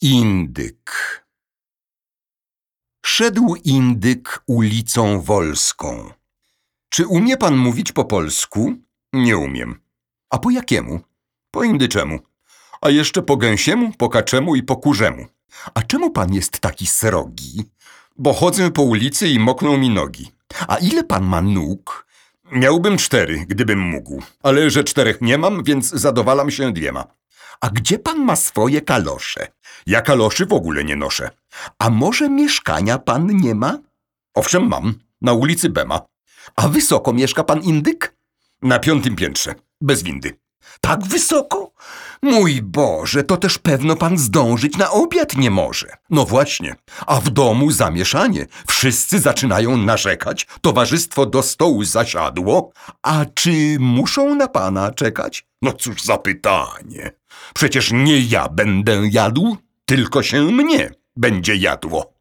Indyk Szedł indyk ulicą Wolską. Czy umie pan mówić po polsku? Nie umiem. A po jakiemu? Po indyczemu. A jeszcze po gęsiemu, po kaczemu i po kurzemu. A czemu pan jest taki srogi? Bo chodzę po ulicy i mokną mi nogi. A ile pan ma nóg? Miałbym cztery, gdybym mógł. Ale że czterech nie mam, więc zadowalam się dwiema. A gdzie pan ma swoje kalosze? Ja kaloszy w ogóle nie noszę. A może mieszkania pan nie ma? Owszem, mam. Na ulicy Bema. A wysoko mieszka pan indyk? Na piątym piętrze. Bez windy. Tak wysoko? Mój Boże, to też pewno pan zdążyć na obiad nie może. No właśnie, a w domu zamieszanie. Wszyscy zaczynają narzekać, towarzystwo do stołu zasiadło. A czy muszą na pana czekać? No cóż za pytanie. Przecież nie ja będę jadł, tylko się mnie będzie jadło.